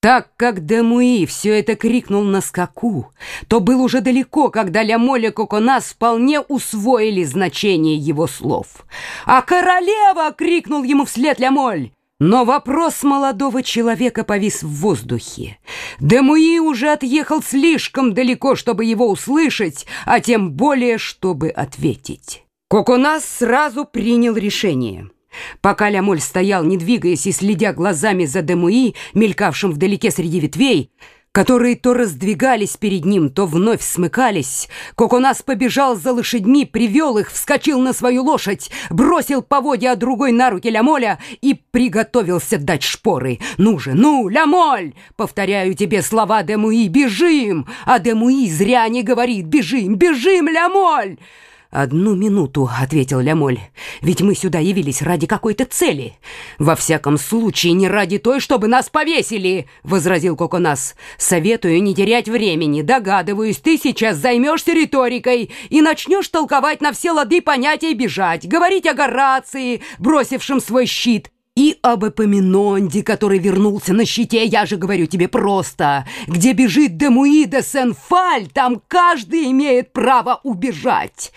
Так как Демуи все это крикнул на скаку, то был уже далеко, когда Лямоль и Коконас вполне усвоили значение его слов. «А королева!» — крикнул ему вслед Лямоль. Но вопрос молодого человека повис в воздухе. Демуи уже отъехал слишком далеко, чтобы его услышать, а тем более, чтобы ответить. Коконас сразу принял решение — Пока Лямоль стоял, не двигаясь и следя глазами за Демуи, мелькавшим вдалеке среди ветвей, которые то раздвигались перед ним, то вновь смыкались. Коконас побежал за лошадьми, привел их, вскочил на свою лошадь, бросил поводья, а другой на руки Лямоля и приготовился дать шпоры. «Ну же, ну, Лямоль!» Повторяю тебе слова Демуи, «Бежим!» А Демуи зря не говорит «Бежим, бежим, Лямоль!» «Одну минуту», — ответил Лямоль, — «ведь мы сюда явились ради какой-то цели». «Во всяком случае, не ради той, чтобы нас повесили», — возразил Коконас. «Советую не терять времени. Догадываюсь, ты сейчас займешься риторикой и начнешь толковать на все лады понятия бежать, говорить о Горации, бросившем свой щит» и об Эпоминонде, который вернулся на щите, я же говорю тебе просто. Где бежит Демуида Сен-Фаль, там каждый имеет право убежать.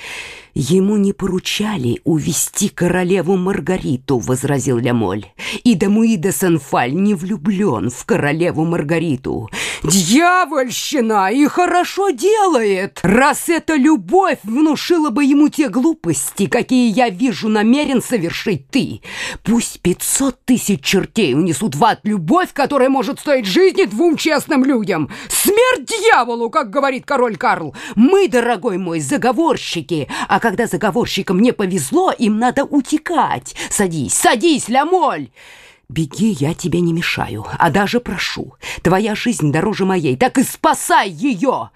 Ему не поручали увести королеву Маргариту, возразил Лямоль. И Демуида Сен-Фаль не влюблен в королеву Маргариту. Дьявольщина! И хорошо делает! Раз эта любовь внушила бы ему те глупости, какие я вижу намерен совершить ты. Пусть пятьсот тысяч чертей унесут в ад любовь, которая может стоить жизни двум честным людям. Смерть дьяволу, как говорит король Карл. Мы, дорогой мой, заговорщики, а когда заговорщикам не повезло, им надо утекать. Садись, садись, Лямоль!» Беги, я тебе не мешаю, а даже прошу. Твоя жизнь дороже моей, так и спасай ее!»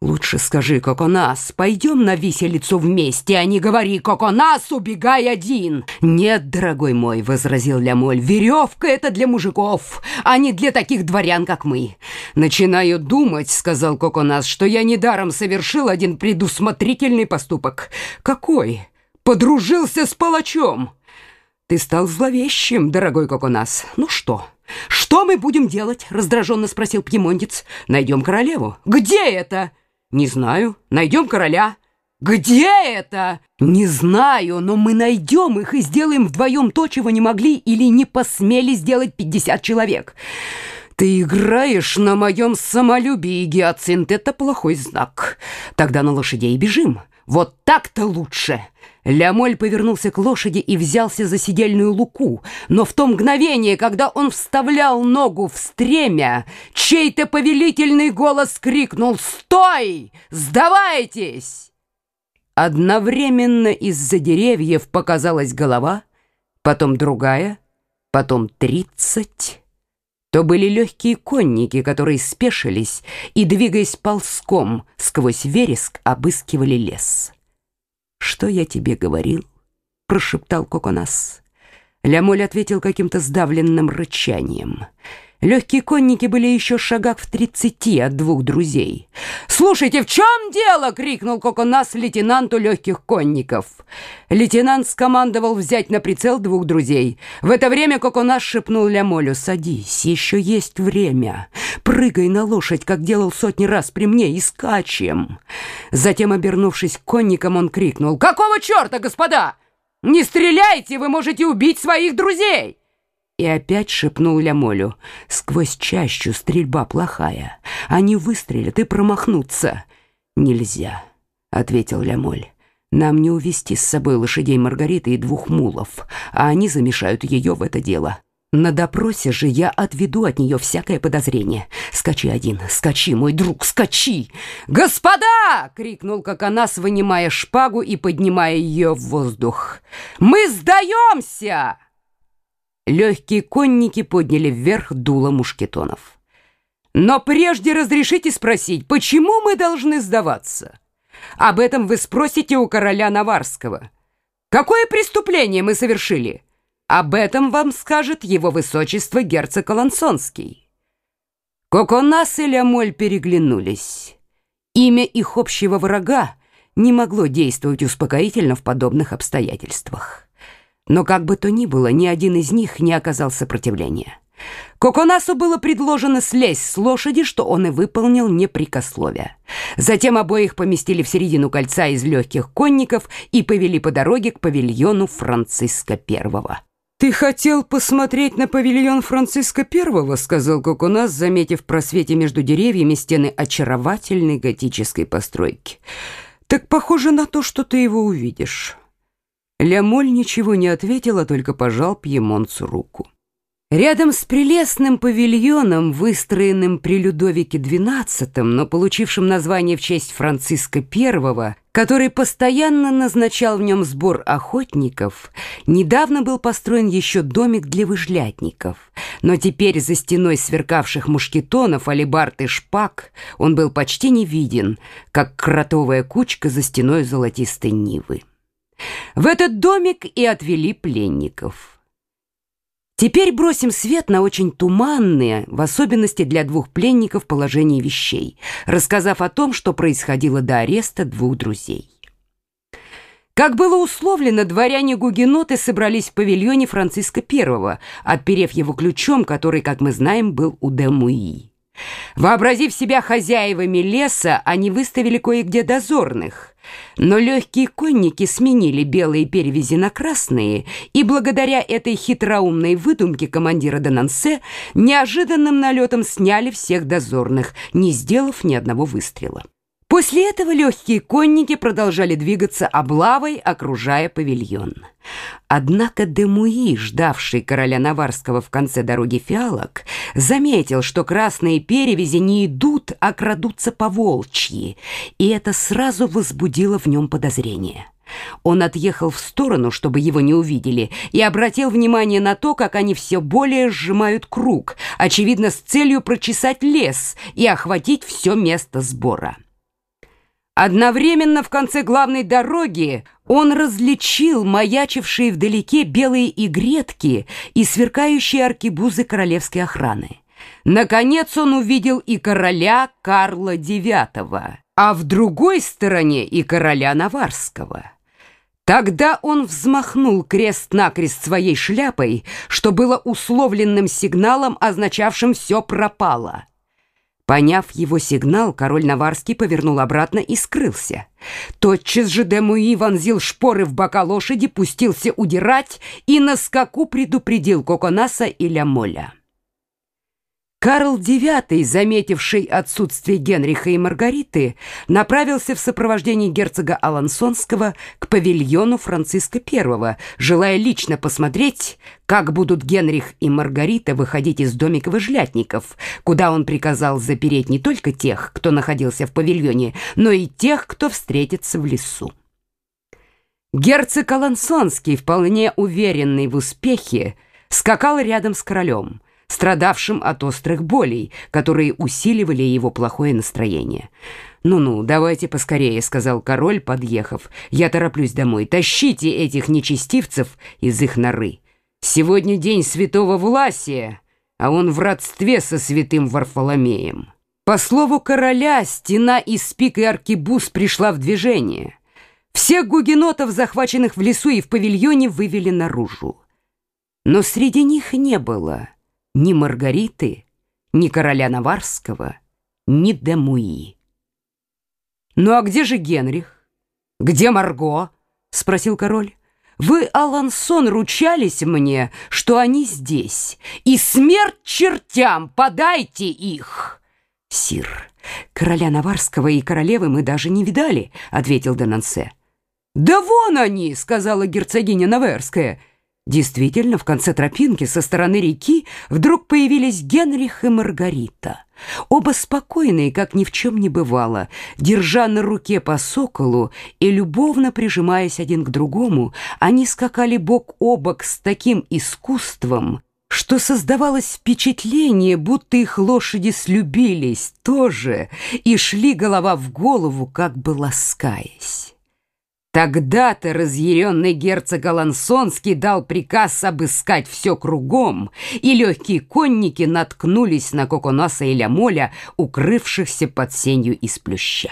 «Лучше скажи, Коконас, пойдем на виселицу вместе, а не говори, Коконас, убегай один!» «Нет, дорогой мой», — возразил Лямоль, — «веревка — это для мужиков, а не для таких дворян, как мы». «Начинаю думать», — сказал Коконас, — «что я недаром совершил один предусмотрительный поступок». «Какой? Подружился с палачом!» «Ты стал зловещим, дорогой Коконас. Ну что? Что мы будем делать?» — раздраженно спросил пьемондец. «Найдем королеву». «Где это?» «Не знаю. Найдем короля». «Где это?» «Не знаю, но мы найдем их и сделаем вдвоем то, чего не могли или не посмели сделать пятьдесят человек». «Ты играешь на моем самолюбии, Гиацинт, это плохой знак. Тогда на лошадей бежим. Вот так-то лучше!» Лямоль повернулся к лошади и взялся за сидельную луку, но в то мгновение, когда он вставлял ногу в стремя, чей-то повелительный голос крикнул «Стой! Сдавайтесь!» Одновременно из-за деревьев показалась голова, потом другая, потом тридцать. То были легкие конники, которые спешились и, двигаясь ползком сквозь вереск, обыскивали лес. «Что я тебе говорил?» — прошептал Коконас. Лямоль ответил каким-то сдавленным рычанием. Легкие конники были еще шагах в тридцати от двух друзей. «Слушайте, в чем дело?» — крикнул Коконас лейтенанту легких конников. Лейтенант скомандовал взять на прицел двух друзей. В это время Коконас шепнул Лямолю «Садись, еще есть время. Прыгай на лошадь, как делал сотни раз при мне, и скачем». Затем, обернувшись к конникам, он крикнул «Какого черта, господа? Не стреляйте, вы можете убить своих друзей!» И опять шепнул Лямолю. «Сквозь чащу стрельба плохая. Они выстрелят и промахнутся». «Нельзя», — ответил Лямоль. «Нам не увести с собой лошадей Маргариты и двух мулов, а они замешают ее в это дело». На допросе же я отведу от нее всякое подозрение. Скачи один, скачи, мой друг, скачи! «Господа!» — крикнул Коконас, вынимая шпагу и поднимая ее в воздух. «Мы сдаемся!» Легкие конники подняли вверх дуло мушкетонов. «Но прежде разрешите спросить, почему мы должны сдаваться? Об этом вы спросите у короля Наварского. Какое преступление мы совершили? Об этом вам скажет его высочество герцог Алансонский». Коконас и Лямоль переглянулись. Имя их общего врага не могло действовать успокоительно в подобных обстоятельствах. Но как бы то ни было, ни один из них не оказал сопротивления. Коконасу было предложено слезть с лошади, что он и выполнил непрекословие. Затем обоих поместили в середину кольца из легких конников и повели по дороге к павильону Франциска Первого. «Ты хотел посмотреть на павильон Франциска Первого?» — сказал Коконас, заметив в просвете между деревьями стены очаровательной готической постройки. «Так похоже на то, что ты его увидишь». Лямоль ничего не ответил, а только пожал Пьемонцу руку. Рядом с прелестным павильоном, выстроенным при Людовике XII, но получившим название в честь Франциска I, который постоянно назначал в нем сбор охотников, недавно был построен еще домик для выжлятников. Но теперь за стеной сверкавших мушкетонов, алебард и шпаг он был почти не виден, как кротовая кучка за стеной золотистой нивы. В этот домик и отвели пленников. Теперь бросим свет на очень туманные, в особенности для двух пленников, положение вещей, рассказав о том, что происходило до ареста двух друзей. Как было условлено, дворяне-гугеноты собрались в павильоне Франциска I, отперев его ключом, который, как мы знаем, был у Демуи. Вообразив себя хозяевами леса, они выставили кое-где дозорных. Но легкие конники сменили белые перевязи на красные, и благодаря этой хитроумной выдумке командира Денансе неожиданным налетом сняли всех дозорных, не сделав ни одного выстрела. После этого легкие конники продолжали двигаться облавой, окружая павильон. Однако Демуи, ждавший короля Наварского в конце дороги фиалок, заметил, что красные перевязи не идут, а крадутся по волчьи, и это сразу возбудило в нем подозрение. Он отъехал в сторону, чтобы его не увидели, и обратил внимание на то, как они все более сжимают круг, очевидно, с целью прочесать лес и охватить все место сбора. Одновременно в конце главной дороги он различил маячившие вдалеке белые игретки и сверкающие аркебузы королевской охраны. Наконец он увидел и короля Карла IX, а в другой стороне и короля Наварского. Тогда он взмахнул крест-накрест своей шляпой, что было условленным сигналом, означавшим «все пропало». Поняв его сигнал, король Наварский повернул обратно и скрылся. Тотчас же Демуи вонзил шпоры в бока лошади, пустился удирать и на скаку предупредил Коконаса и Лямоля. Карл IX, заметивший отсутствие Генриха и Маргариты, направился в сопровождении герцога Алансонского к павильону Франциска I, желая лично посмотреть, как будут Генрих и Маргарита выходить из домика выжлятников, куда он приказал запереть не только тех, кто находился в павильоне, но и тех, кто встретится в лесу. Герцог Алансонский, вполне уверенный в успехе, скакал рядом с королем – страдавшим от острых болей, которые усиливали его плохое настроение. «Ну-ну, давайте поскорее», — сказал король, подъехав. «Я тороплюсь домой. Тащите этих нечестивцев из их норы. Сегодня день святого Власия, а он в родстве со святым Варфоломеем». По слову короля, стена из пик и аркебуз пришла в движение. Всех гугенотов, захваченных в лесу и в павильоне, вывели наружу. Но среди них не было ни Маргариты, ни короля Наварского, ни Демуи. «Ну а где же Генрих? Где Марго?» — спросил король. «Вы, Алансон, ручались мне, что они здесь, и смерть чертям, подайте их!» «Сир, короля Наварского и королевы мы даже не видали», — ответил Денансе. «Да вон они!» — сказала герцогиня Наверская. Действительно, в конце тропинки со стороны реки вдруг появились Генрих и Маргарита. Оба спокойные, как ни в чем не бывало, держа на руке по соколу и любовно прижимаясь один к другому, они скакали бок о бок с таким искусством, что создавалось впечатление, будто их лошади слюбились тоже и шли голова в голову, как бы ласкаясь. Тогда-то разъяренный герцог Алансонский дал приказ обыскать все кругом, и легкие конники наткнулись на Коконоса и Лямоля, укрывшихся под сенью из плюща.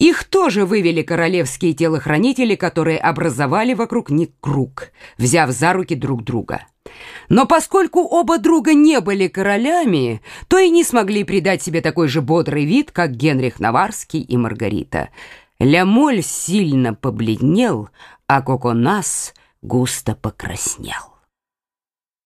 Их тоже вывели королевские телохранители, которые образовали вокруг них круг, взяв за руки друг друга. Но поскольку оба друга не были королями, то и не смогли придать себе такой же бодрый вид, как Генрих Наварский и Маргарита. Лямоль сильно побледнел, а Коконас густо покраснел.